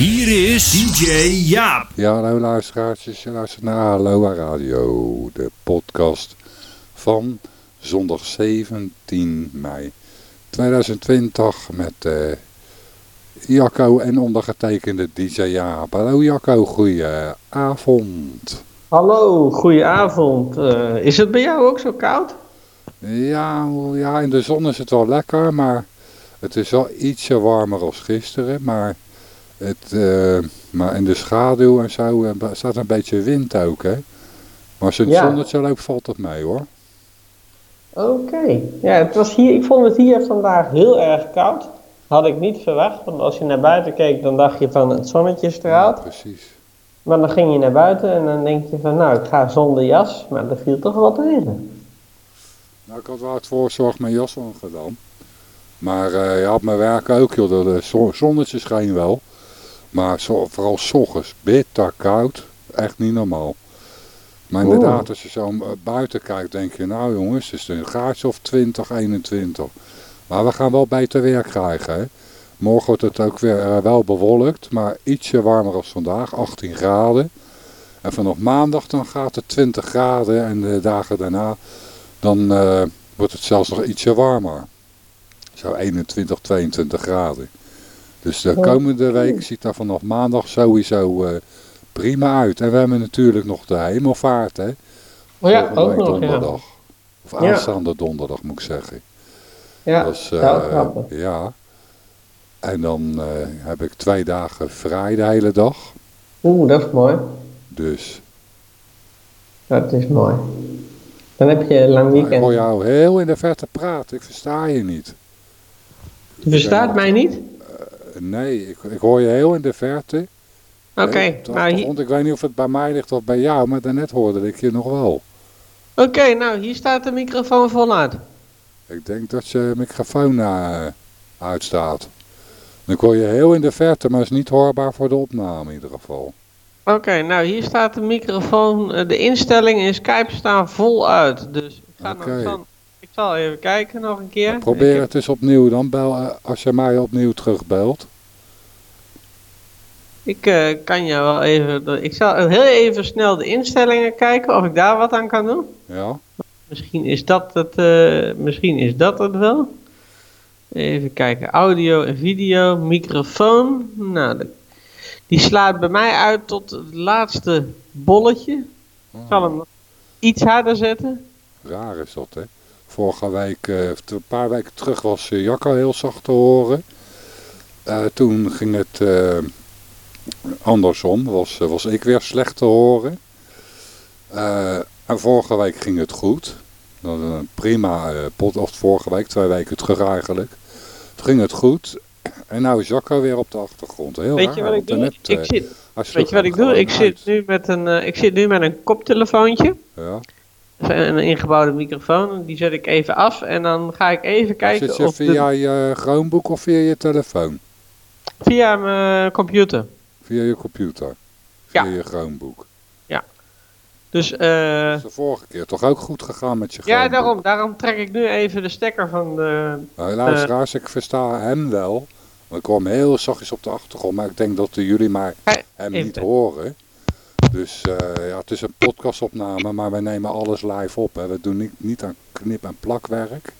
Hier is DJ Jaap. Ja, hallo luisteraars. Je luistert naar Aloha Radio, de podcast van zondag 17 mei 2020 met uh, Jacco en ondergetekende DJ Jaap. Hallo Jacco, goeie avond. Hallo, goeie avond. Uh, is het bij jou ook zo koud? Ja, ja, in de zon is het wel lekker, maar het is wel ietsje warmer als gisteren. Maar, het, uh, maar in de schaduw en zo uh, staat een beetje wind ook, hè. Maar als het ja. zonnetje loopt, valt het mee, hoor. Oké. Okay. Ja, het was hier, ik vond het hier vandaag heel erg koud. Had ik niet verwacht, want als je naar buiten keek, dan dacht je van het zonnetje straalt. Ja, precies. Maar dan ging je naar buiten en dan denk je van, nou, ik ga zonder jas. Maar er viel toch wat regen. Nou, ik had wel het voorzorg mijn jas aan gedaan. Maar uh, je had mijn werk ook, joh. De zonnetje scheen wel. Maar zo, vooral s ochtends, bitter koud. Echt niet normaal. Maar inderdaad, als je zo buiten kijkt, denk je, nou jongens, het is een graadje of 20, 21. Maar we gaan wel beter weer krijgen, hè. Morgen wordt het ook weer uh, wel bewolkt, maar ietsje warmer als vandaag, 18 graden. En vanaf maandag dan gaat het 20 graden en de dagen daarna dan uh, wordt het zelfs nog ietsje warmer. Zo 21, 22 graden. Dus de komende week ziet er vanaf maandag sowieso uh, prima uit. En we hebben natuurlijk nog de hemelvaart, hè. Oh ja, ook nog, donderdag. Ja. Of aanstaande ja. donderdag, moet ik zeggen. Ja, dat is, uh, ja. En dan uh, heb ik twee dagen vrij de hele dag. Oeh, dat is mooi. Dus. Dat is mooi. Dan heb je een lang weekend. Ik hoor jou heel in de verte praten. Ik versta je niet. Je verstaat mij niet? Nee, ik, ik hoor je heel in de verte. Oké. Okay, maar hier... Ik weet niet of het bij mij ligt of bij jou, maar daarnet hoorde ik je nog wel. Oké, okay, nou hier staat de microfoon voluit. Ik denk dat je microfoon uh, uitstaat. Dan hoor je heel in de verte, maar is niet hoorbaar voor de opname in ieder geval. Oké, okay, nou hier staat de microfoon, de instellingen in Skype staan voluit. Dus ik, ga okay. nog, even kijken nog een keer. Nou, probeer heb... het eens opnieuw dan, bel, als je mij opnieuw terugbelt. Ik uh, kan je wel even, ik zal heel even snel de instellingen kijken of ik daar wat aan kan doen. Ja. Misschien is dat het, uh, misschien is dat het wel. Even kijken, audio en video, microfoon. Nou, de, die slaat bij mij uit tot het laatste bolletje. Ik zal hem nog iets harder zetten. Raar is dat, hè? Vorige week, uh, een paar weken terug was uh, Jacco heel zacht te horen. Uh, toen ging het andersom, was, was ik weer slecht te horen. en vorige week ging het goed. Dat een prima pot, of vorige week, twee weken terug eigenlijk. Toen ging het goed. En nou is Jacco weer op de achtergrond. Heel weet raar, je wat ik doe? Net, ik zit, weet je wat ik doe? Ik zit, nu met een, uh, ik zit nu met een koptelefoontje. Ja. Een ingebouwde microfoon. Die zet ik even af en dan ga ik even kijken zit je of via de... je Chromebook of via je telefoon? Via mijn computer. Via je computer? Via ja. je Chromebook? Ja. Dus, uh, is de vorige keer toch ook goed gegaan met je Ja, daarom, daarom trek ik nu even de stekker van de... Nou, luisteraars, uh, ik versta hem wel. Ik hoor hem heel zachtjes op de achtergrond, maar ik denk dat jullie maar hem niet horen. Dus uh, ja, het is een podcastopname, maar wij nemen alles live op. Hè. We doen niet, niet aan knip- en plakwerk.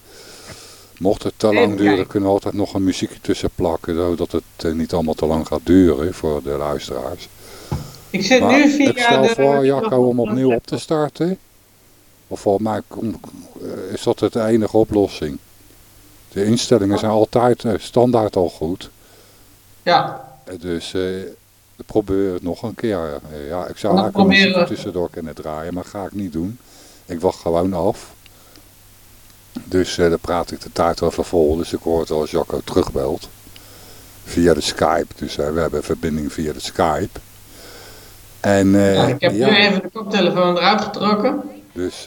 Mocht het te lang duren, kunnen we altijd nog een muziekje tussen plakken, zodat het uh, niet allemaal te lang gaat duren voor de luisteraars. Ik zit maar nu via ik stel voor, Jacco, om opnieuw op te starten. Of volgens mij is dat de enige oplossing. De instellingen zijn altijd standaard al goed. Ja. Dus uh, probeer het nog een keer. Uh, ja, ik zou eigenlijk proberen... tussendoor kunnen draaien, maar ga ik niet doen. Ik wacht gewoon af. Dus dan praat ik de tijd wel even vol. Dus ik hoor het als Jacco terugbelt. Via de Skype. Dus we hebben verbinding via de Skype. En, ja, ik heb ja, nu even de koptelefoon eruit getrokken. Dus,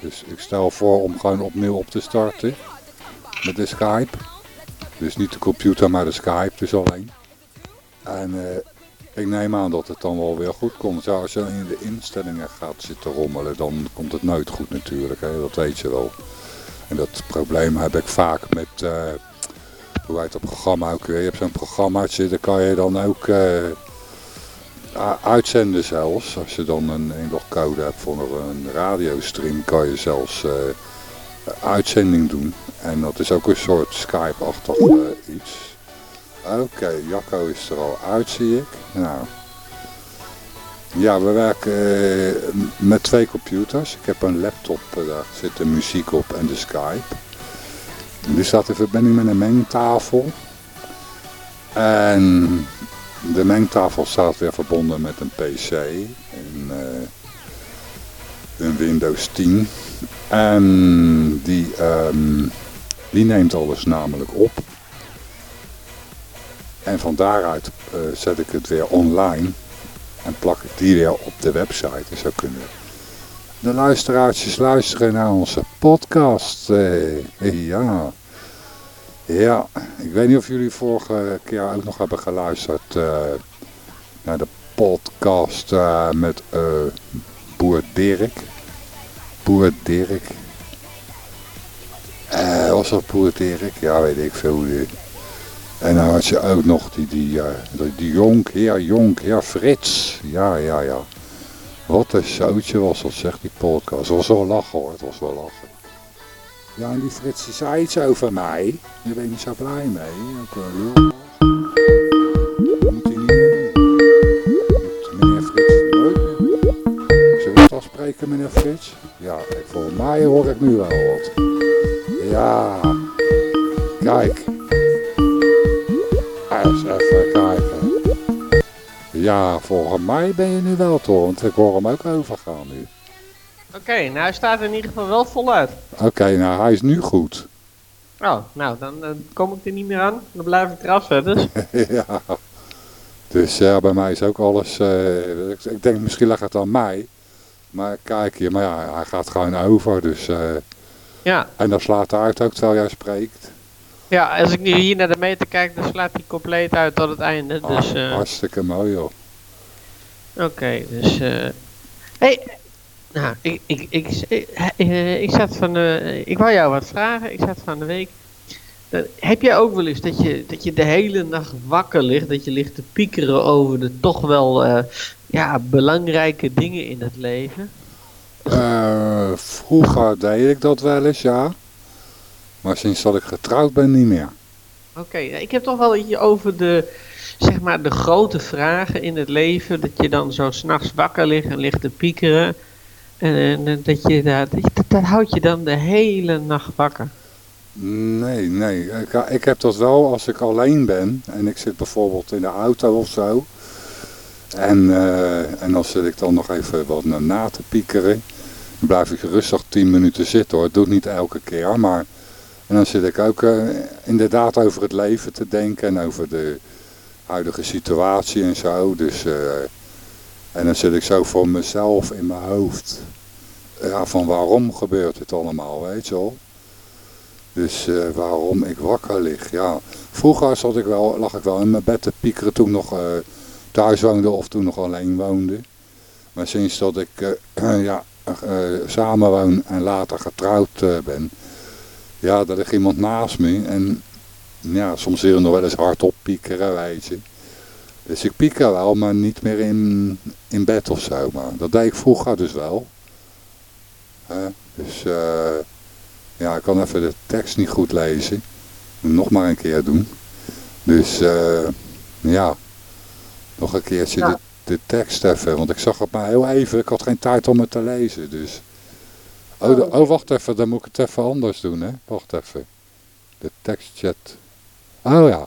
dus ik stel voor om gewoon opnieuw op te starten met de Skype. Dus niet de computer, maar de Skype dus alleen. En uh, ik neem aan dat het dan wel weer goed komt. Als je in de instellingen gaat zitten rommelen, dan komt het nooit goed natuurlijk. Hè? Dat weet je wel. En dat probleem heb ik vaak met, uh, hoe heet dat programma ook weer? Je hebt zo'n programmaatje, daar kan je dan ook uitzenden zelfs. Als je dan een inlogcode hebt voor een radiostream, kan je zelfs uitzending doen. En dat is ook een soort Skype-achtig iets. Oké, Jacco is er al uit, zie ik. Nou, ja, we werken eh, met twee computers. Ik heb een laptop, eh, daar zit de muziek op en de Skype. Nu staat in verbinding met een mengtafel. En de mengtafel staat weer verbonden met een PC. In, uh, een Windows 10. En die, um, die neemt alles namelijk op. En van daaruit uh, zet ik het weer online. En plak ik die weer op de website. En zo kunnen de luisteraartjes luisteren naar onze podcast. Eh, ja. Ja, ik weet niet of jullie vorige keer ook nog hebben geluisterd naar de podcast met uh, Boer Dirk. Boer Dirk. was dat Boer Dirk? Ja, weet ik veel. En dan had je ook nog die, die, uh, die Jonk, heer Jonk, heer Frits. Ja, ja, ja. Wat een zoutje was dat, zegt die podcast. Het was wel lachen hoor, het was wel lachen. Ja, en die Frits die zei iets over mij. Daar ben ik niet zo blij mee. Lul. Moet hij niet meer doen. Meneer Frits nooit meer Zullen we het afspreken, meneer Frits? Ja, voor mij hoor ik nu wel wat. Ja, kijk eens even kijken. Ja, volgens mij ben je nu wel toch, want ik hoor hem ook overgaan nu. Oké, nou hij staat in ieder geval wel voluit. Oké, nou hij is nu goed. Oh, nou dan, kom ik er niet meer aan. Dan blijf ik eraf zetten. ja. Dus ja, bij mij is ook alles... Uh, ik, ik, denk misschien lag het aan mij. Maar kijk hier, maar ja, hij gaat gewoon over. Dus, uh, ja. En dan slaat hij uit ook terwijl jij spreekt. Ja, als ik nu hier naar de meter kijk, dan slaat hij compleet uit tot het einde. Ah, dus, uh... Hartstikke mooi joh. Oké, dus... Uh... Hey, nou, ik, ik, ik, ik, ik, zat van de... Ik wou jou wat vragen, ik zat van de week... Dan, heb jij ook wel eens dat je, dat je de hele nacht wakker ligt, dat je ligt te piekeren over de toch wel uh, ja, belangrijke dingen in het leven? vroeger deed ik dat wel eens, ja. Maar sinds dat ik getrouwd ben niet meer. Oké, ik heb toch wel iets over de, zeg maar, de grote vragen in het leven. Dat je dan zo s'nachts wakker ligt en ligt te piekeren. En, en dat, je, dat, dat, dat houdt je dan de hele nacht wakker. Nee, nee. Ik, ik, heb dat wel als ik alleen ben. En ik zit bijvoorbeeld in de auto of zo. En, uh, en dan zit ik dan nog even wat na te piekeren. Dan blijf ik rustig 10 minuten zitten hoor. Het doet niet elke keer, maar en dan zit ik ook uh, inderdaad over het leven te denken en over de huidige situatie en zo. Dus, uh, en dan zit ik zo voor mezelf in mijn hoofd. Ja, van waarom gebeurt dit allemaal, weet je wel. Dus waarom ik wakker lig, ja. Vroeger zat ik wel, lag ik wel in mijn bed te piekeren toen nog thuis woonde of toen nog alleen woonde. Maar sinds dat ik ja, samen woon en later getrouwd ben ja, er ligt iemand naast me en ja, soms wil nog wel eens hardop piekeren, weet je. Dus ik pieker wel, maar niet meer in, in bed of zo. Maar dat deed ik vroeger dus wel. dus uh, ja, ik kan even de tekst niet goed lezen. Nog maar een keer doen. Dus uh, ja, nog een keertje de, de tekst even. Want ik zag het maar heel even, ik had geen tijd om het te lezen. Dus Oh, oh, wacht even, dan moet ik het even anders doen, hè. Wacht even. De tekstchat. Oh ja.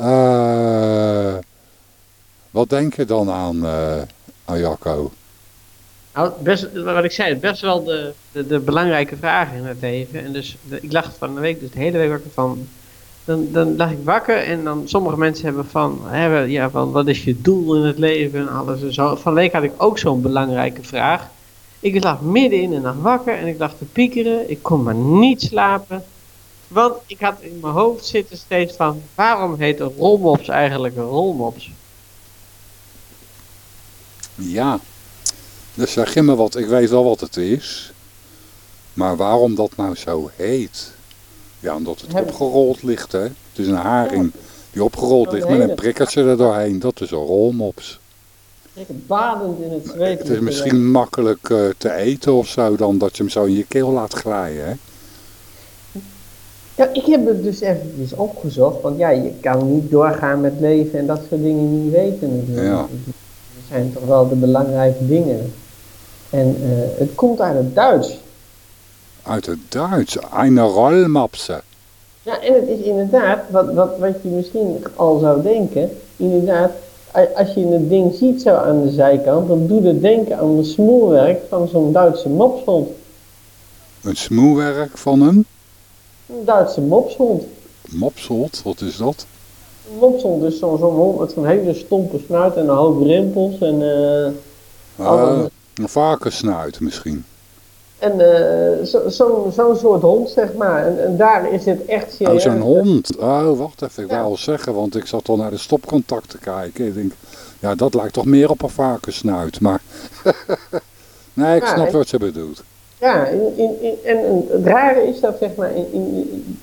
Uh, wat denk je dan aan, uh, Jacco? Nou, best, wat ik zei, best wel de, de, de belangrijke vragen in het leven. En dus, ik lag van de week, dus de hele week wakker van... Dan, dan lag ik wakker en dan sommige mensen hebben van, hebben, ja, van wat is je doel in het leven en alles en zo. Van de week had ik ook zo'n belangrijke vraag. Ik lag midden in de nacht wakker en ik lag te piekeren. Ik kon maar niet slapen. Want ik had in mijn hoofd zitten steeds van... Waarom heet een rolmops eigenlijk een rolmops? Ja. Dus zeg je me wat. Ik weet wel wat het is. Maar waarom dat nou zo heet... Ja, omdat het opgerold ligt, hè. Het is een haring die opgerold ligt met een prikkertje er doorheen. Dat is een rolmops. Lekker badend in het zweet. Het is misschien makkelijk eh, te eten of zo dan dat je hem zo in je keel laat glijden, hè. Ja, ik heb het dus eventjes opgezocht, want ja, je kan niet doorgaan met leven en dat soort dingen niet weten natuurlijk. Ja. Dat zijn toch wel de belangrijke dingen. En eh, het komt uit het Duits. Uit het Duits. Eine Rollmapse. Ja, en het is inderdaad, wat, wat, wat je misschien al zou denken, inderdaad, als je het ding ziet zo aan de zijkant, dan doet het denken aan de smoelwerk van zo'n Duitse mopshond. Een smoelwerk van een Een Duitse mopshond. mopshond. Wat is dat? Een mopshond is zo'n hond met zo'n hele stompe snuit en een hoop rimpels en... eh, Eh, Alle- een varkenssnuit misschien. En eh, zo- zo'n zo'n soort hond, zeg maar. En, en daar is het echt Oh, serieus. zo'n hond. Oh, wacht even. Ik Ja. wou al zeggen, want ik zat al naar de stopcontact te kijken. Ik denk, ja, dat lijkt toch meer op een varkenssnuit. Maar, nee, ik Ja, snap wat je bedoelt. Ja, in, in, in- en, het rare is dat, zeg maar,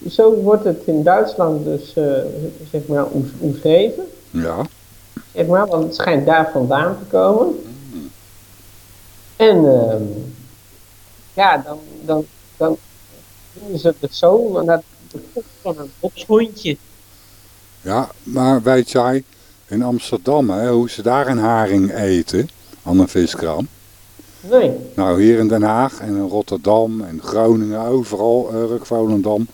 zo wordt het in Duitsland dus, eh, zeg maar, om- omschreven. Ja, Zeg maar, want het schijnt daar vandaan te komen. En, ehm, ja, dan, dan, dan doen ze het zo, want dat kop van een bokshondje. ja, maar weet jij, in Amsterdam, hè, hoe ze daar een haring eten, aan een viskraam. Nee, Nou, hier in Den Haag en in Rotterdam en Groningen, overal, uh, Rukvolendam.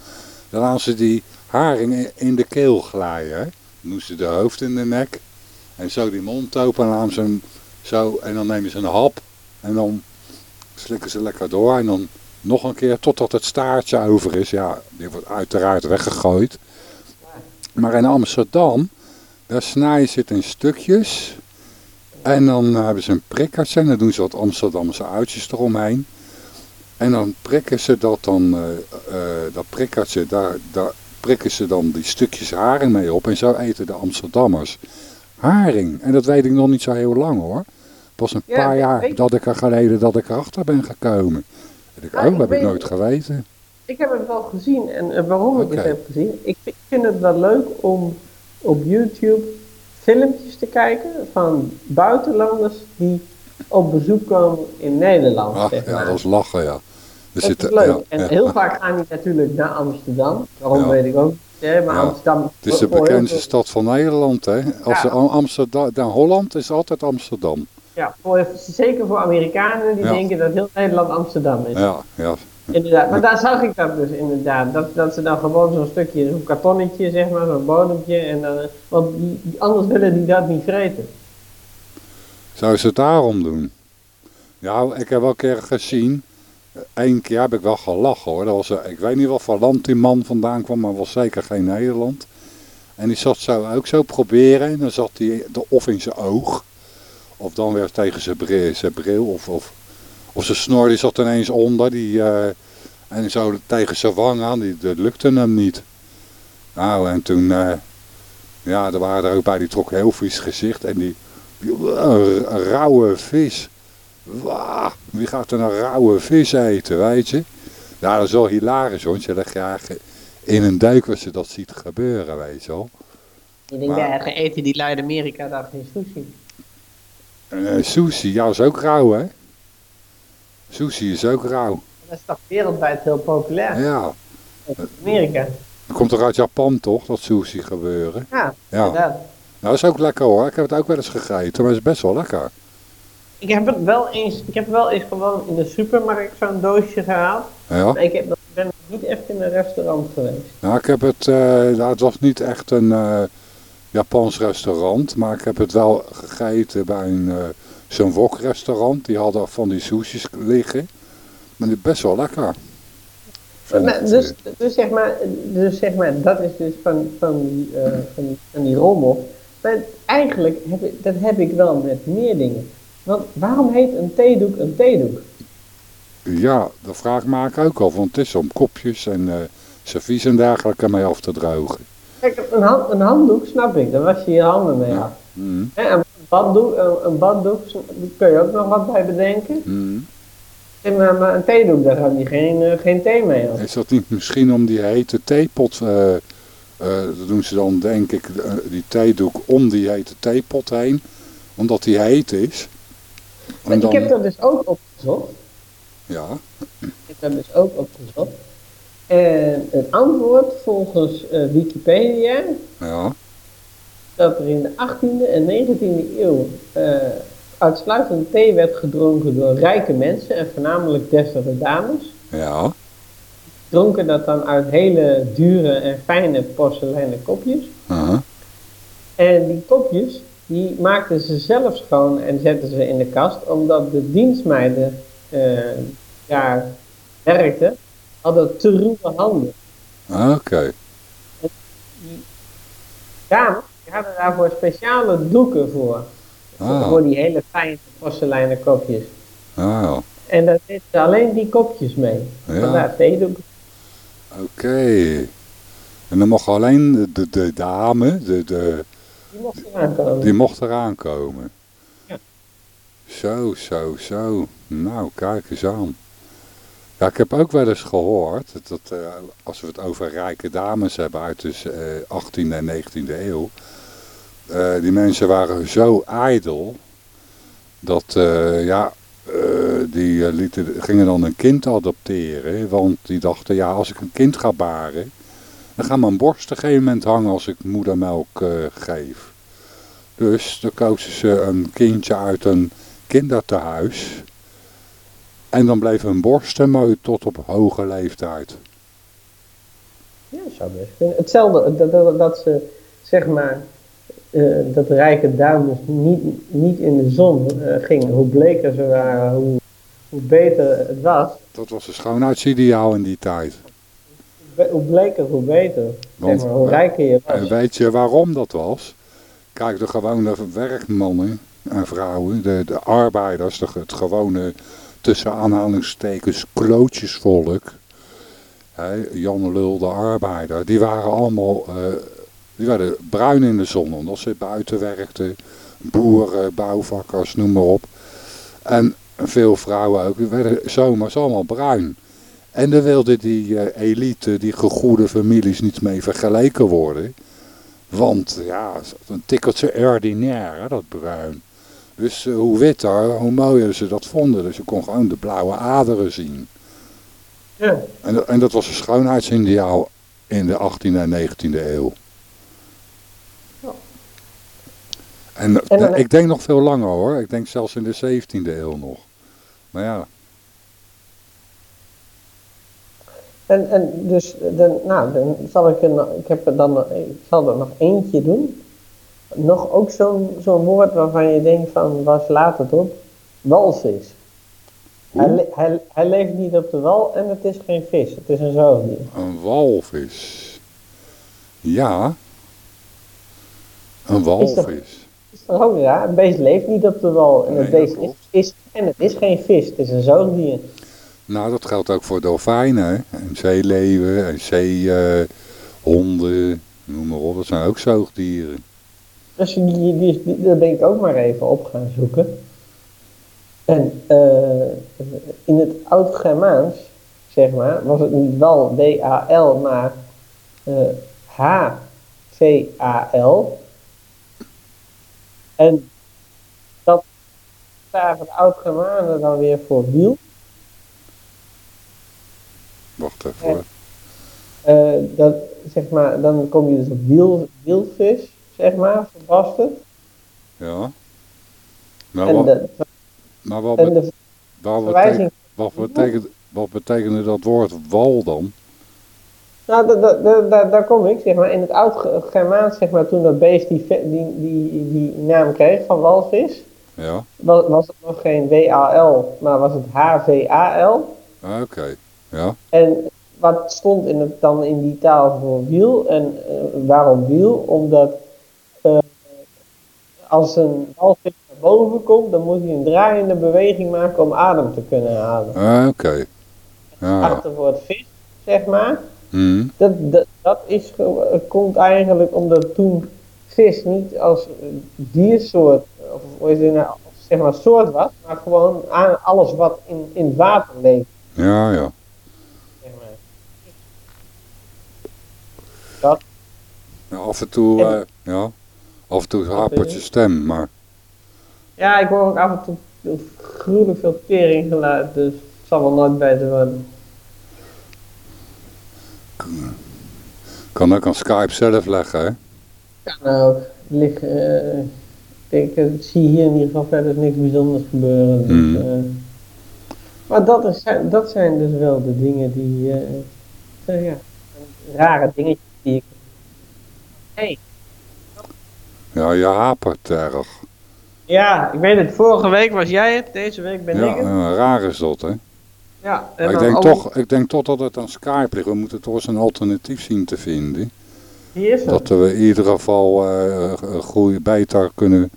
Dan laten ze die haring in de keel glijden. Hè? Dan doen ze de hoofd in de nek. En zo die mond open en dan ze hem zo. En dan nemen ze een hap. En dan slikken ze lekker door. En dan nog een keer totdat het staartje over is. Ja, die wordt uiteraard weggegooid. Maar in Amsterdam, daar snijden ze het in stukjes. En dan hebben ze een prikkertje en dan doen ze wat Amsterdamse uitjes eromheen. En dan prikken ze dat dan, eh, eh, dat prikkertje, daar, daar prikken ze dan die stukjes haring mee op. En zo eten de Amsterdammers haring. En dat weet ik nog niet zo heel lang hoor. Pas een Ja, paar jaar dat ik er geleden dat ik erachter ben gekomen. En ik, Ja, oh, ik dat heb ik nooit geweten. Ik heb het wel gezien en eh, waarom ik het heb gezien. Ik vind- het wel leuk om op YouTube filmpjes te kijken van buitenlanders die op bezoek komen in Nederland. Ah, zeg ja, dat is lachen ja. Er Dat zitten- is leuk. ja, en ja. heel vaak gaan die natuurlijk naar Amsterdam. Waarom Ja. weet ik ook niet. Hè? Maar. Amsterdam. Het is de bekendste stad van Nederland hè. Als Amsterdam, dan Holland is altijd Amsterdam. Ja, voor, zeker voor Amerikanen die Ja. denken dat heel Nederland Amsterdam is. Ja, ja. Inderdaad, maar daar zag ik dat dus inderdaad. Dat, dat ze dan gewoon zo'n stukje, zo'n kartonnetje, zeg maar, zo'n bodempje. En dan, want die, anders willen die dat niet vreten. Zou ze het daarom doen? Ja, ik heb wel een keer gezien. Eén keer heb ik wel gelachen hoor. Dat was, eh, ik weet niet wat voor land die man vandaan kwam, maar was zeker geen Nederland. En die zat zo ook zo proberen. En dan zat hij de- of in zijn oog. Of dan weer tegen zijn bril, of, of, of zijn snor die zat ineens onder. Die, eh, en zo tegen zijn wang aan. Die, dat lukte hem niet. Nou, en toen... eh, ja, er waren er ook bij die trok heel vies gezicht. En die... Een rauwe vis. Wah, wie gaat er een rauwe vis eten, weet je? Ja, dat is wel hilarisch, want je legt eigenlijk in een duik als je dat ziet gebeuren, weet je wel. Ik denk, Maar- ja, eten die lui in Amerika daar geen sushi. Eh, sushi, ja, is ook rauw, hè? Sushi is ook rauw. Dat is toch wereldwijd heel populair. Ja, in Amerika. dat komt toch uit Japan, toch, dat sushi gebeuren? Ja, Ja, inderdaad. nou, dat is ook lekker, hoor. Ik heb het ook wel eens gegeten, maar het is best wel lekker. Ik heb het wel eens, ik heb wel eens gewoon in de supermarkt zo'n doosje gehaald. Ja. Maar ik heb, ik ben nog niet echt in een restaurant geweest. Nou, ik heb het, nou, het was niet echt een eh, Japans restaurant, maar ik heb het wel gegeten bij een eh, zo'n wokrestaurant. Die hadden van die sushis liggen. Maar die best wel lekker. Maar, ik. dus, dus, zeg maar, dus zeg maar, dat is dus van, van, die, eh, van, die, van die rommel. Maar eigenlijk, heb ik, dat heb ik wel met meer dingen. Want waarom heet een theedoek een theedoek? Ja, dat vraag ik me eigenlijk ook al, want het is om kopjes en eh servies en dergelijke mee af te drogen. Kijk, een, hand, een handdoek snap ik, daar was je je handen mee af. Mm, Hè, Een baddoek, een, een baddoek, daar kun je ook nog wat bij bedenken. mm. En maar, maar een theedoek, daar had hij geen, eh, geen thee mee. Of. Is dat niet misschien om die hete theepot, eh eh, dat doen ze dan denk ik, eh, die theedoek om die hete theepot heen, omdat die heet is. Maar ik heb dat dus ook opgezocht. Ja, Ik heb dat dus ook opgezocht. En het antwoord volgens eh, Wikipedia ja, dat er in de 18e en 19e eeuw eh, uitsluitend thee werd gedronken door rijke mensen en voornamelijk deftige dames. ja, Dronken dat dan uit hele dure en fijne porseleinen kopjes. aha, En die kopjes, die maakten ze zelf schoon en zetten ze in de kast, omdat de dienstmeiden eh daar werkten, hadden te ruwe handen. oké, Dames, die hadden daarvoor speciale doeken voor. Ah. Voor die hele fijne porseleinen kopjes. ah, En daar zitten alleen die kopjes mee. Ja. Vandaar theedoeken. oké. En dan mocht alleen de, de, de dame, de, de, Die mochten eraan komen. die mocht eraan komen. Ja. Zo, zo, zo. Nou, kijk eens aan. Ja, ik heb ook wel eens gehoord, dat, eh, als we het over rijke dames hebben uit de eh, 18e en 19e eeuw, eh, die mensen waren zo ijdel, dat eh, ja, eh, die eh, lieten, gingen dan een kind adopteren, want die dachten, ja, als ik een kind ga baren, dan gaan mijn borst op een gegeven moment hangen als ik moedermelk eh, geef. Dus dan kozen ze een kindje uit een kindertehuis. En dan bleef hun borsten mooi tot op hoge leeftijd. Ja, dat zou best kunnen. Hetzelfde, dat, dat, dat ze, zeg maar, eh, dat rijke dames niet, niet in de zon eh, gingen. Hoe bleker ze waren, hoe, hoe beter het was. Dat was een schoonheidsideaal in die tijd. Be- hoe bleker, hoe beter. Want- zeg maar, hoe rijker je En was. weet je waarom dat was? Kijk, de gewone werkmannen en vrouwen, de, de arbeiders, de, het gewone tussen aanhalingstekens klootjesvolk. Hè, Jan Lul, de arbeider, die waren allemaal, eh, die werden bruin in de zon, omdat ze buiten werkten. Boeren, bouwvakkers, noem maar op. En veel vrouwen ook, die werden zomers allemaal bruin. En dan wilde die eh, elite, die gegoede families niet mee vergeleken worden. Want ja, een tikkeltje ordinair, hè, dat bruin. Dus eh, hoe witter, hoe mooier ze dat vonden. Dus je kon gewoon de blauwe aderen zien. Ja. En, dat- en dat was een schoonheidsideaal in de 18e en 19e eeuw. Ja. En, En dan- ik denk nog veel langer hoor. Ik denk zelfs in de 17e eeuw nog. Maar ja, En, en dus, dan, nou, dan zal ik nog, ik heb er dan, nog- ik zal er nog eentje doen. Nog ook zo'n zo'n woord waarvan je denkt van, waar slaat het op? Walvis. Hij, le- hij, hij leeft niet op de wal en het is geen vis, het is een zoogdier. een walvis. Ja. Een walvis. is toch ook raar? Een beest leeft niet op de wal en Nee, het beest is, is, en het is geen vis, het is een zoogdier. Nou, dat geldt ook voor dolfijnen. En zeeleeuwen en zeehonden. noem maar op. Dat zijn ook zoogdieren. Dus die, die, daar ben ik ook maar even op gaan zoeken. En eh, in het Oud-Germaans, zeg maar, was het niet wel D-A-L, maar eh, H-V-A-L. En dat zagen de Oud-Germanen dan weer voor wiel. Wacht even hoor. Eh, dat, zeg maar, dan kom je dus op wiel, wielvis, zeg maar, verbasterd. Ja. Maar En wat, de, maar wat, en de wat, betekent, wat, betekent, wat betekende dat woord wal dan? Nou, da- da- da- da- daar kom ik, zeg maar. In het oud-Germaans, zeg maar, toen dat beest die, die, die, die naam kreeg van walvis, Ja. was, was het nog geen W-A-L, maar was het H-V-A-L. Ah, Oké. Ja. En wat stond in het, dan in die taal voor wiel? En eh, waarom wiel? Omdat als een walvis naar boven komt, dan moet hij een draaiende beweging maken om adem te kunnen halen. Ah, Oké. Ja. Achterwoord vis, zeg maar. Hm. Dat, dat, dat is, komt eigenlijk omdat toen vis niet als diersoort, of hoe is het nou, zeg maar soort was, maar gewoon aan alles wat in, in het water leeft. Ja, ja. Zeg maar. Dat, Ja, Af en toe, En- eh, ja. Af en toe hapert je stem, maar... ja, ik hoor ook af en toe gruwelijk veel teringgeluid, dus het zal wel nooit beter worden. Kan ook aan Skype zelf leggen, hè? Kan ook. Lig, eh, ik denk, eh, ik zie hier in ieder geval verder niks bijzonders gebeuren. Dus, Mm. eh, maar dat, is, dat zijn dus wel de dingen die, eh, eh, ja, rare dingetjes die ik... Hey. Ja, je hapert erg. Ja, ik weet het, vorige week was jij het, deze week ben Ja, ik het. eh, raar is dat, hè? Ja, en Maar ik denk, ook- toch, ik denk toch dat het aan Skype ligt. We moeten toch eens een alternatief zien te vinden. Hier is het. Dat we in ieder geval een goede beter kunnen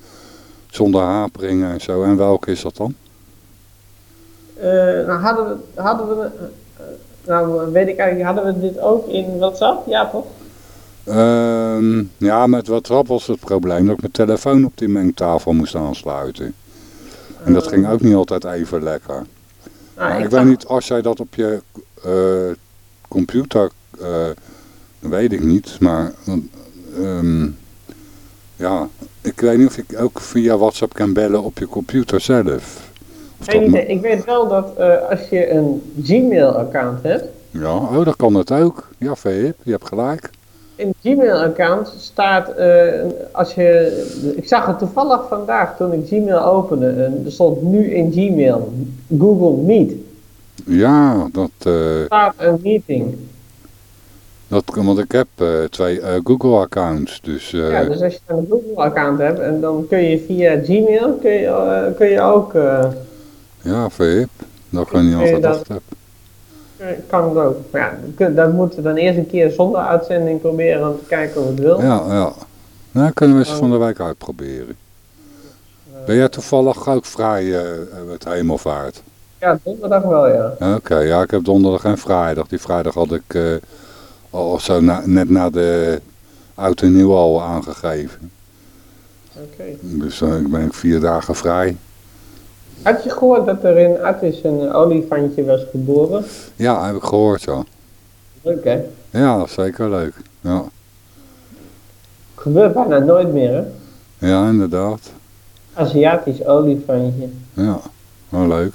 zonder haperingen en zo. En welke is dat dan? Eh, nou, hadden we, hadden we, eh, nou weet ik eigenlijk, hadden we dit ook in WhatsApp? Ja, toch? Ehm, ja, met WhatsApp was het probleem dat ik mijn telefoon op die mengtafel moest aansluiten. En dat ging ook niet altijd even lekker. Nou, Maar ik weet niet, als jij dat op je eh, computer, eh, weet ik niet, maar ehm, ja, ik weet niet of ik ook via WhatsApp kan bellen op je computer zelf. Ik weet wel dat eh, als je een Gmail-account hebt, ja, oh, dat kan het ook. Ja, Veep, je hebt gelijk. In Gmail-account staat, eh, als je, ik zag het toevallig vandaag toen ik Gmail opende, en er stond nu in Gmail, Google Meet, Ja, dat, eh, staat een meeting. dat want ik heb eh, twee Google-accounts, dus Ja, dus als je een Google-account hebt, en dan kun je via Gmail, kun je, kun je ook, ja, Veep, dat ik er niet je gedacht dat- heb. Kan het ook. Maar ja, dat moeten we dan eerst een keer zonder uitzending proberen om te kijken of het wil. Ja, ja. Nou, kunnen we eens Oh. van de wijk uitproberen. Ben jij toevallig ook vrij eh, eh, met hemelvaart? Ja, donderdag wel, ja. Oké, ja, ik heb donderdag en vrijdag. Die vrijdag had ik eh, al zo na- net na de oud en nieuw al aangegeven. Oké. Dus dan ben ik vier dagen vrij. Had je gehoord dat er in Attis een olifantje was geboren? Ja, heb ik gehoord, ja. Leuk hè? Ja, zeker leuk. Ja, Gebeurt bijna nooit meer hè? ja inderdaad. Aziatisch olifantje. Ja, wel leuk.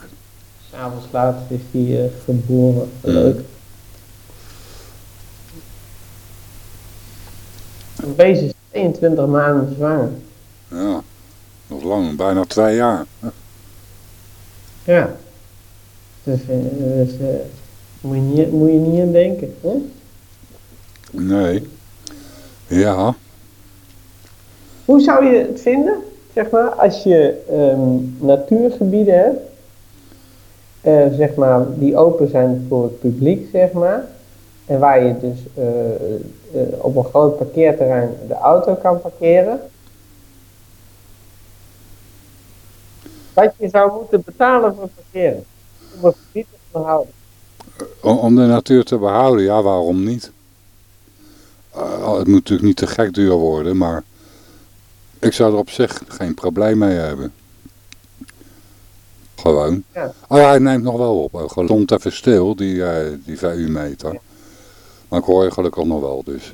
S'avonds laat is die eh, geboren. Leuk. Een beest is 22 maanden zwanger. Ja, nog lang, bijna twee jaar. Ja. Dus, eh, dus eh, moet, je niet, moet je niet aan denken. Hè? Nee. Ja, Hoe zou je het vinden, zeg maar, als je ehm, natuurgebieden hebt, eh, zeg maar, die open zijn voor het publiek, zeg maar, en waar je dus eh, eh, op een groot parkeerterrein de auto kan parkeren. Wat je zou moeten betalen voor parkeren, om een gebied te onderhouden. Om, om de natuur te behouden, ja, waarom niet? Eh, het moet natuurlijk niet te gek duur worden, maar ik zou er op zich geen probleem mee hebben. Gewoon. Ja. Oh ja, hij neemt nog wel op. Hij stond even stil, die, eh die VU-meter. Maar ik hoor je gelukkig nog wel, dus.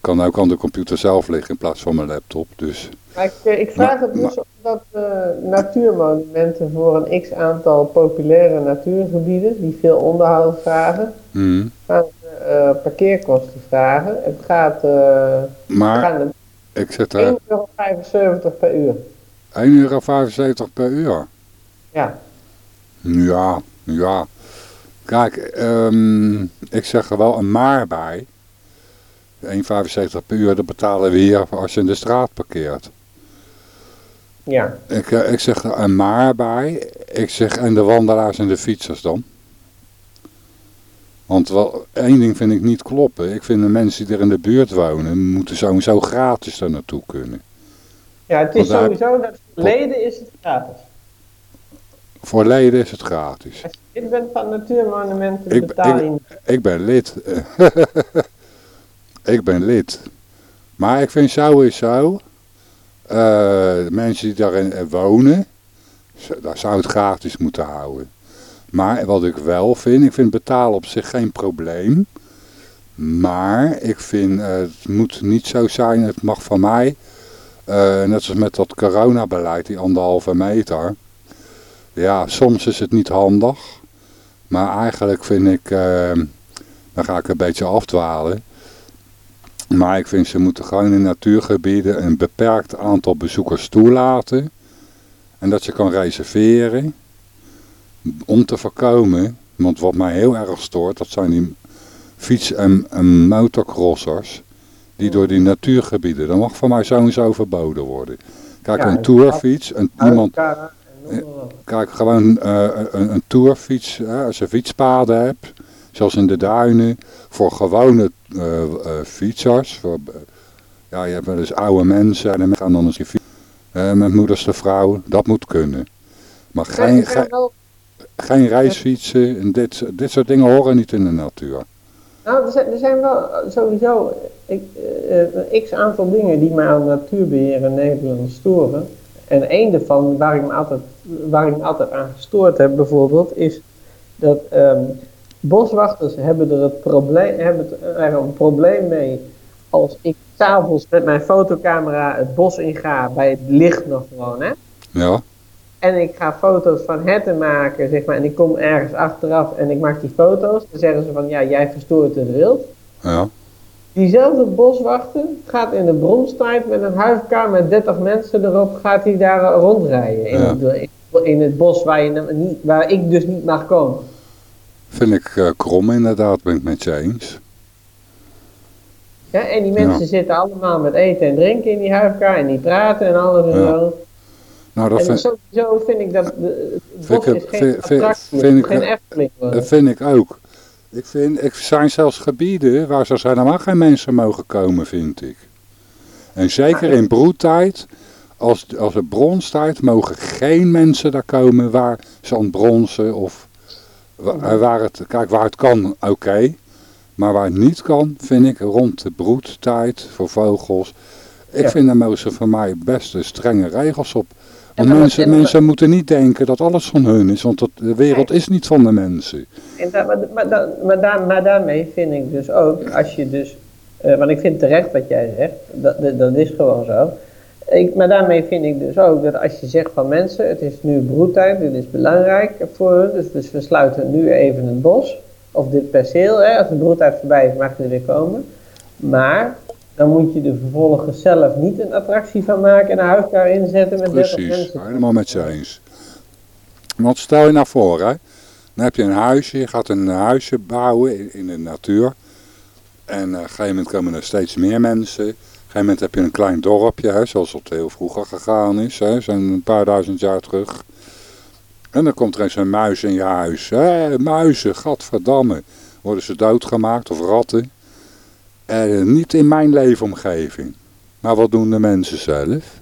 Kan ook aan de computer zelf liggen in plaats van mijn laptop, dus. Maar ik, eh, ik vraag Maar- het dus omdat eh, natuurmonumenten voor een x aantal populaire natuurgebieden, die veel onderhoud vragen, mhm. gaan eh, parkeerkosten vragen. Het gaat, Maar gaan ik zet er 1,75 euro per uur. 1,75 euro per uur. Ja, Ja, ja. Kijk, ehm, ik zeg er wel een maar bij. 1,75 per uur, dat betalen we hier als je in de straat parkeert. ja. Ik, eh, ik zeg er een maar bij. Ik zeg en de wandelaars en de fietsers dan. Want wel, één ding vind ik niet kloppen. Ik vind de mensen die er in de buurt wonen, moeten sowieso gratis er naartoe kunnen. ja het is Want daar- sowieso dat voor leden is het gratis. Voor leden is het gratis. Als je lid bent van natuurmonumenten, Ik- betaal ik-. Ik ben lid. ik ben lid. Maar ik vind sowieso, eh mensen die daarin wonen, Daar zou het gratis moeten houden. Maar wat ik wel vind, ik vind betalen op zich geen probleem. Maar ik vind, uh, het moet niet zo zijn, het mag van mij, uh, net zoals met dat coronabeleid, die anderhalve meter. Ja, soms is het niet handig. Maar eigenlijk vind ik, uh, dan ga ik een beetje afdwalen. Maar ik vind ze moeten gewoon in natuurgebieden een beperkt aantal bezoekers toelaten. En dat je kan reserveren. Om te voorkomen, want wat mij heel erg stoort, dat zijn die fiets- en, en motocrossers. Die door die natuurgebieden, dat mag van mij sowieso verboden worden. Kijk, een tourfiets, een, iemand... Kijk, gewoon uh, een, een tourfiets, als je fietspaden hebt, zoals in de duinen, voor gewone uh, uh, fietsers. Voor, ja, je hebt wel eens oude mensen en dan gaan dan eens je fiets, met moeders de vrouw, dat moet kunnen. Maar geen, geen, geen reisfietsen en dit, dit soort dingen horen niet in de natuur. Nou, er zijn, er zijn wel sowieso een x aantal dingen die mij aan natuurbeheer in Nederland storen. En één daarvan, waar ik me altijd, waar ik me altijd aan gestoord heb bijvoorbeeld, is dat um, boswachters hebben er, het probleem, hebben er een probleem mee als ik s'avonds met mijn fotocamera het bos inga bij het licht nog gewoon, hè? Ja. En ik ga foto's van herten maken, zeg maar, en ik kom ergens achteraf en ik maak die foto's. Dan zeggen ze van, ja, jij verstoort het wild. Ja. Diezelfde boswachter gaat in de bronstijd met een huifkar met 30 mensen erop, gaat hij daar rondrijden. In, Ja. het, in het bos waar, je, niet, waar ik dus niet mag komen. Vind ik uh, krom inderdaad, ben ik met je eens. Ja, en die mensen Ja. zitten allemaal met eten en drinken in die huifkar en die praten en alles en Ja. zo. Nou, dat En vind, sowieso vind ik dat de, het Vind ik- is geen vind- vind- attractie, vind ik- geen Efteling. dat vind ik ook. Ik vind, er zijn zelfs gebieden waar zo helemaal geen mensen mogen komen, vind ik. En zeker in broedtijd, als, als het bronstijd, mogen geen mensen daar komen waar ze aan het bronzen of wa- waar het, kijk, waar het kan, oké. Maar waar het niet kan, vind ik rond de broedtijd voor vogels. Ik Ja. vind daar ze van mij best strenge regels op. Want mensen, mensen moeten niet denken dat alles van hun is, want dat, de wereld is niet van de mensen. En maar, maar, da- maar, daar- maar daarmee vind ik dus ook, als je dus, eh, want ik vind terecht wat jij zegt, dat, dat is gewoon zo. Ik, maar daarmee vind ik dus ook dat als je zegt van mensen, het is nu broedtijd, dit is belangrijk voor hun, dus, dus we sluiten nu even het bos, of dit perceel, hè, als de broedtijd voorbij is mag je er weer komen. Maar dan moet je er vervolgens zelf niet een attractie van maken en een huiskar inzetten met 30 Precies, mensen. helemaal met je eens. Want stel je nou voor, hè, dan heb je een huisje, je gaat een huisje bouwen in, in de natuur. En eh, op een gegeven moment komen er steeds meer mensen. Op een gegeven moment heb je een klein dorpje, hè, zoals het heel vroeger gegaan is, hè, een paar duizend jaar terug. En dan komt er eens een muis in je huis. Hé, muizen, gadverdamme. Worden ze doodgemaakt of ratten. En niet in mijn leefomgeving. Maar wat doen de mensen zelf?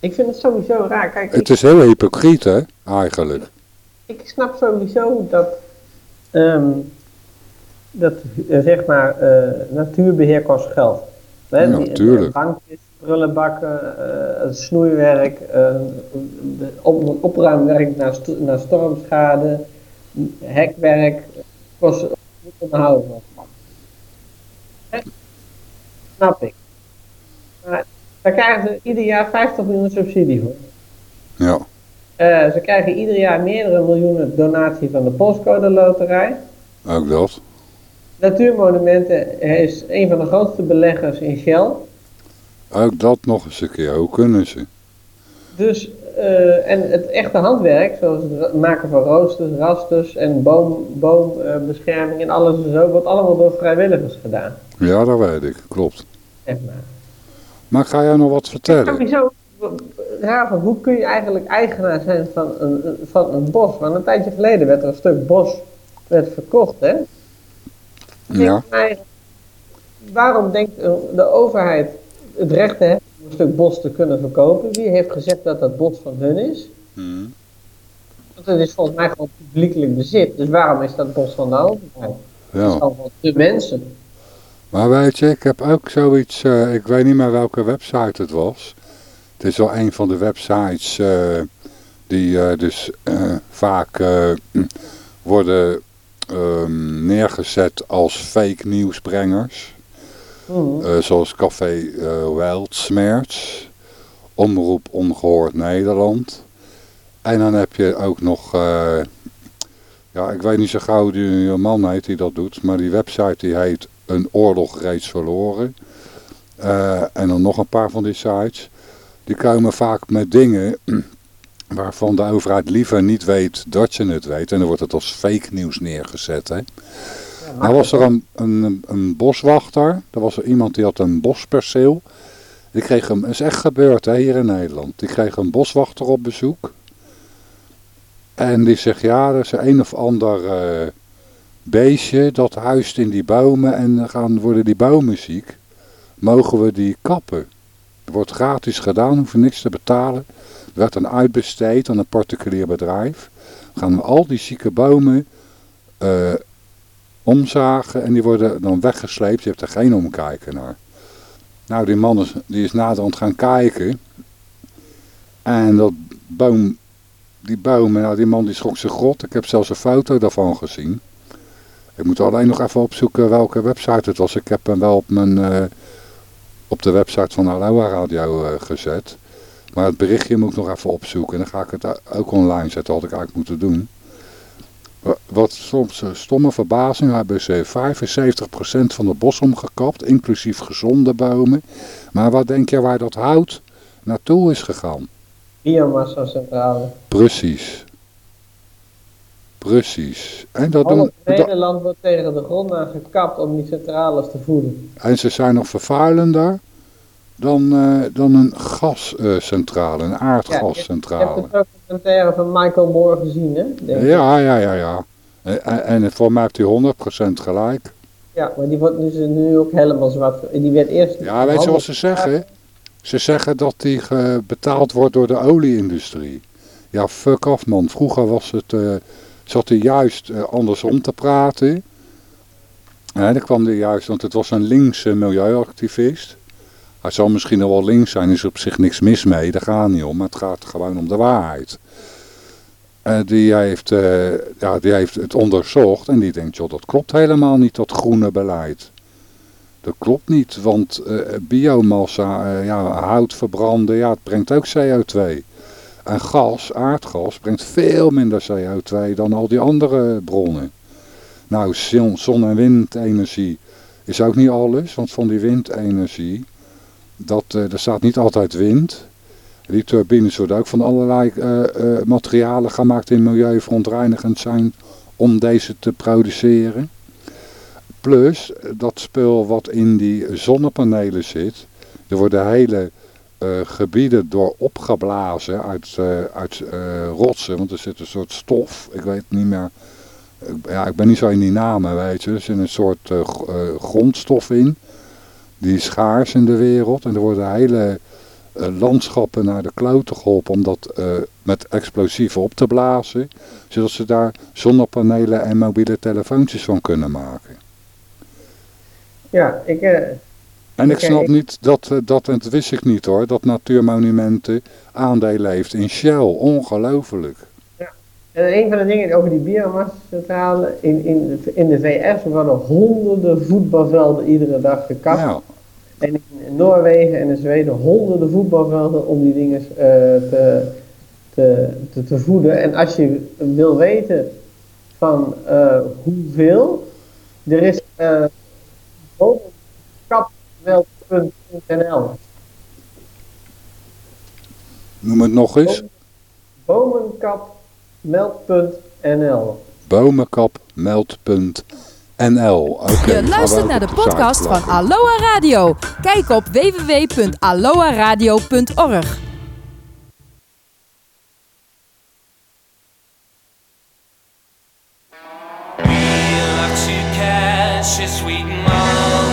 Ik vind het sowieso raar. Kijk, ik- Het is heel hypocriet, hè, eigenlijk. ik snap sowieso dat, ehm, dat eh, zeg maar, eh, natuurbeheer kost geld. Hè, Ja, die- tuurlijk. Bankjes, prullenbakken, eh, snoeiwerk, eh, op, opruimwerk naar, naar stormschade, hekwerk, kost onderhouden. Snap ik. Maar daar krijgen ze ieder jaar 50 miljoen subsidie voor. Ja, Eh, ze krijgen ieder jaar meerdere miljoenen donatie van de postcode loterij. ook dat. Natuurmonumenten is een van de grootste beleggers in Shell. Ook dat nog eens een keer. Hoe kunnen ze? Dus, eh, en het echte handwerk, zoals het maken van roosters, rasters en boombescherming boom, eh, bescherming en alles en zo, wordt allemaal door vrijwilligers gedaan. Ja, dat weet ik. Klopt. Zeg maar. Maar ga jij nog wat vertellen? Sowieso raar van hoe kun je eigenlijk eigenaar zijn van een, van een bos? Want een tijdje geleden werd er een stuk bos werd verkocht, hè? Ja, waarom denkt de overheid het recht te hebben om een stuk bos te kunnen verkopen? Wie heeft gezegd dat dat bos van hun is? Hmm. Want het is volgens mij gewoon publiekelijk bezit. Dus waarom is dat bos van de overheid? Dat is ja. van de mensen. Maar weet je, ik heb ook zoiets, eh, ik weet niet meer welke website het was. Het is wel een van de websites eh, Die eh, dus vaak worden neergezet als fake nieuwsbrengers. Mhm. Eh, zoals Café eh Wildsmerts, Omroep Ongehoord Nederland. En dan heb je ook nog, eh, ja ik weet niet zo gauw die man heet die dat doet, maar die website die heet Een Oorlog Reeds Verloren. En dan nog een paar van die sites. Die komen vaak met dingen waarvan de overheid liever niet weet dat je het weet. En dan wordt het als fake nieuws neergezet. Hè? Nou was er een, een, boswachter. Er was er iemand die had een bosperceel. Die kreeg hem, is echt gebeurd hè, hier in Nederland. Die kreeg een boswachter op bezoek. En die zegt, ja, er is een of ander eh, beestje dat huist in die bomen en gaan, worden die bomen ziek. Mogen we die kappen? Wordt gratis gedaan, hoef je niks te betalen. Er werd dan uitbesteed aan een particulier bedrijf. Gaan we al die zieke bomen eh, omzagen en die worden dan weggesleept. Je hebt er geen omkijken naar. Nou, die man is, die is naderhand gaan kijken. En dat boom, die bomen, nou die man die schrok zich grot. Ik heb zelfs een foto daarvan gezien. Ik moet alleen nog even opzoeken welke website het was. Ik heb hem wel op, mijn, eh, op de website van Aloha Radio eh, gezet. Maar het berichtje moet ik nog even opzoeken. En dan ga ik het ook online zetten, wat ik eigenlijk moeten doen. Wat soms uh, stomme verbazing hebben ze 75% van de bos omgekapt, inclusief gezonde bomen. Maar wat denk je waar dat hout naartoe is gegaan? Biomassa-centrale. Precies. Precies. En, dat Alles doen, Nederland wordt tegen de grond aan gekapt om die centrales te voeden. en ze zijn nog vervuilender dan, eh, dan een gascentrale, een Je aardgascentrale. hebt de documentaire van Michael Moore gezien, hè? denk. Ja, ja, ja, ja. En, voor mij heeft hij 100% gelijk. Ja, maar die wordt dus nu ook helemaal zwart. Die werd eerst... Ja, weet je wat ze zeggen? Ze zeggen dat die betaald wordt door de olieindustrie. Ja, fuck af man. Vroeger was het, eh, zat hij juist eh, andersom te praten. En dan kwam hij juist, want het was een linkse milieuactivist. Hij zal misschien nog wel links zijn, is er op zich niks mis mee, daar gaat niet om. Maar het gaat gewoon om de waarheid. Eh, die, heeft, eh, ja, die heeft het onderzocht en die denkt, joh, dat klopt helemaal niet, dat groene beleid. Dat klopt niet, want eh, biomassa, ja, hout verbranden, ja, het brengt ook CO2. En gas, aardgas, brengt veel minder CO2 dan al die andere bronnen. Nou, zon- en windenergie is ook niet alles, want van die windenergie, dat, eh, er staat niet altijd wind. Die turbines worden ook van allerlei eh, eh, materialen gemaakt die milieuverontreinigend zijn om deze te produceren. Plus dat spul wat in die zonnepanelen zit, er worden hele gebieden door opgeblazen uit, uit rotsen, want er zit een soort stof, ik weet niet meer, ja, ik ben niet zo in die namen, weet je, er zit een soort grondstof in, die is schaars in de wereld en er worden hele eh, landschappen naar de kloten geholpen om dat eh, met explosieven op te blazen, zodat ze daar zonnepanelen en mobiele telefoontjes van kunnen maken. Ja, ik... eh, En ik snap niet dat, dat, en dat wist ik niet hoor, dat Natuurmonumenten aandelen heeft in Shell. Ongelooflijk. En een van de dingen over die biomassa-centrale, in, in, in de VS worden honderden voetbalvelden iedere dag gekapt. Ja, En in Noorwegen en in Zweden honderden voetbalvelden om die dingen eh, te, te, te, te voeden. En als je wil weten van eh, hoeveel, er is uh, bomenkapmeld.nl. noem het nog eens. Bomenkapmeld.nl. Bomenkapmeld.nl. Oké, Je luistert naar de podcast van. Aloha Radio. Kijk op www.aloaradio.org. Sweet moment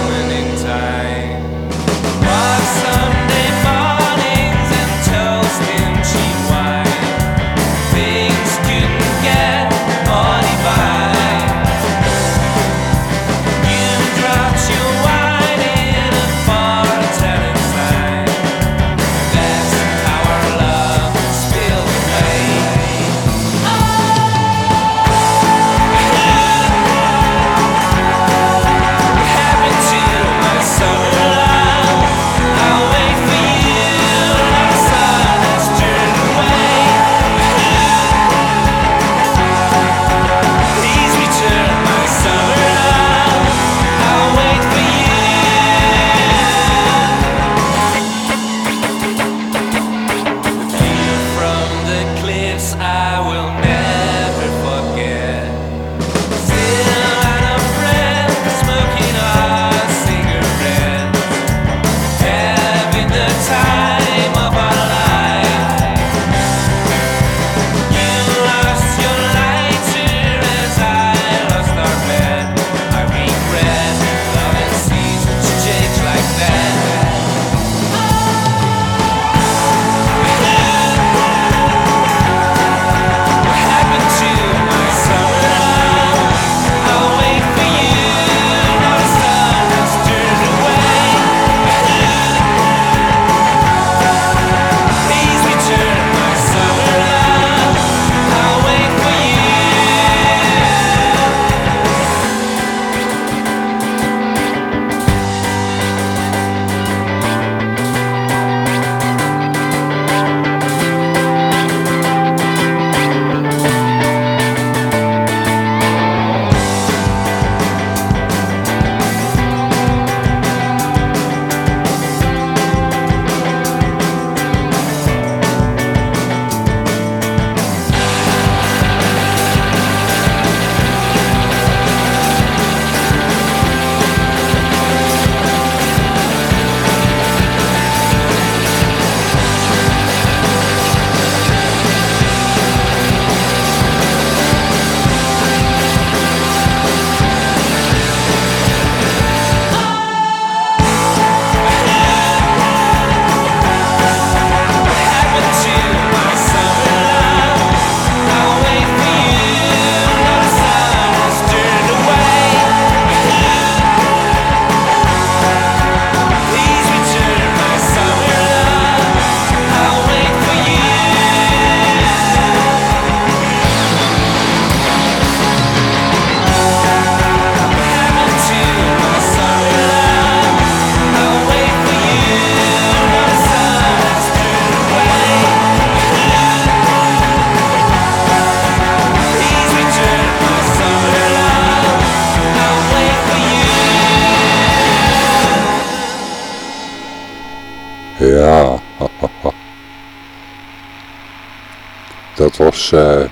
Dat was, eh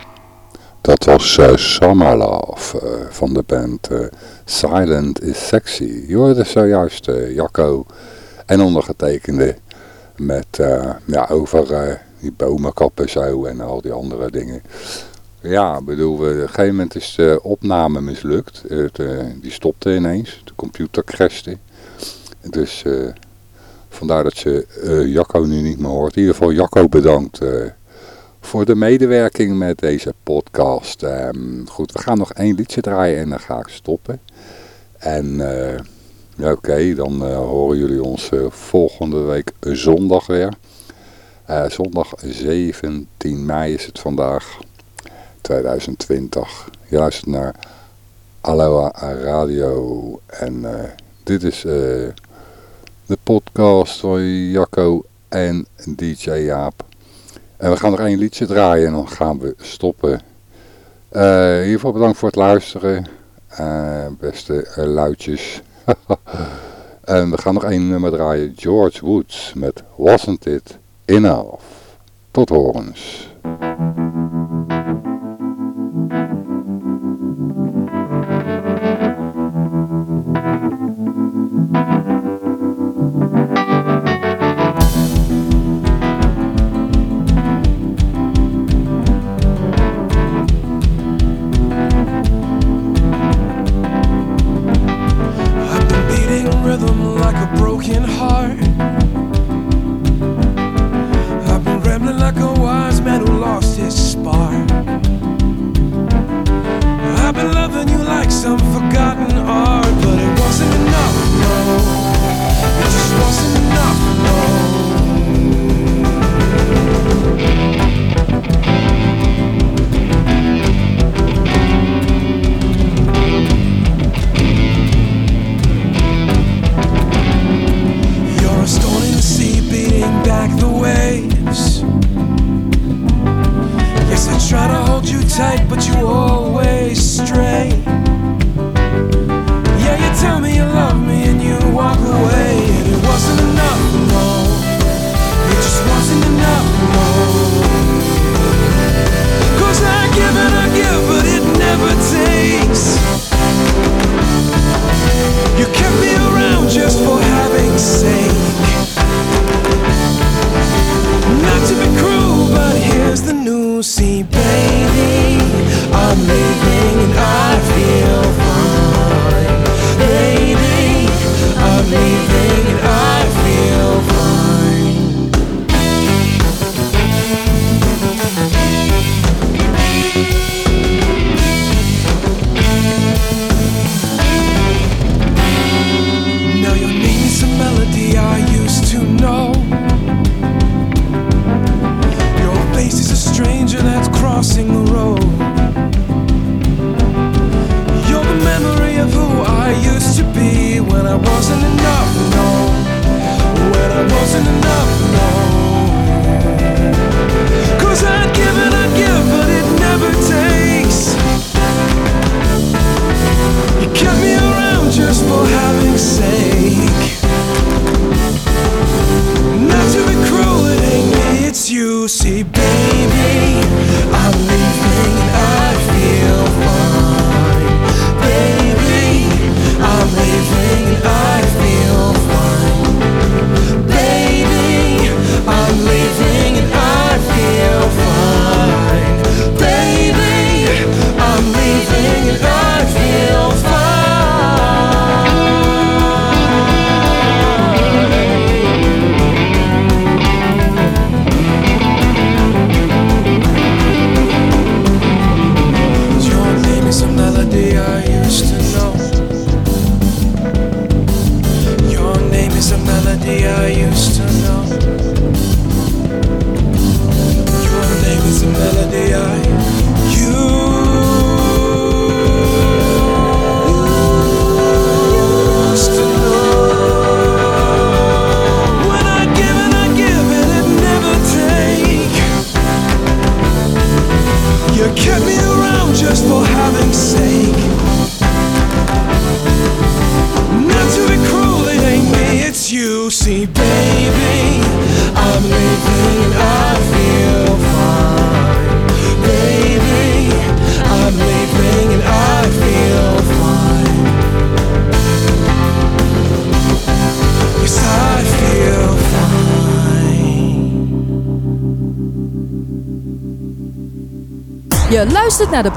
dat was eh eh, van de band Silent is Sexy. Je hoorde zojuist Jacco en ondergetekende met ja, over die bomenkappen zo en al die andere dingen. Ja, bedoel, we- op een gegeven moment is de opname mislukt. Het, die stopte ineens, de computer crashte. Dus vandaar dat eh, Jacco nu niet meer hoort. In ieder geval Jacco bedankt voor de medewerking met deze podcast. Ehm, goed, we gaan nog één liedje draaien en dan ga ik stoppen. En eh, oké, dan eh, horen jullie ons eh, volgende week zondag weer. Zondag 17 mei is het vandaag, 2020. Je naar Aloha Radio. En dit is de podcast van Jacco en DJ Jaap. En we gaan nog één liedje draaien en dan gaan we stoppen. Ieder geval bedankt voor het luisteren. Eh, beste eh, luidjes. en we gaan nog één nummer draaien. George Woods met Wasn't It Enough. Tot horens.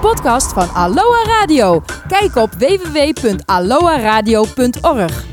Podcast van Aloha Radio. Kijk op www.aloha radio.org.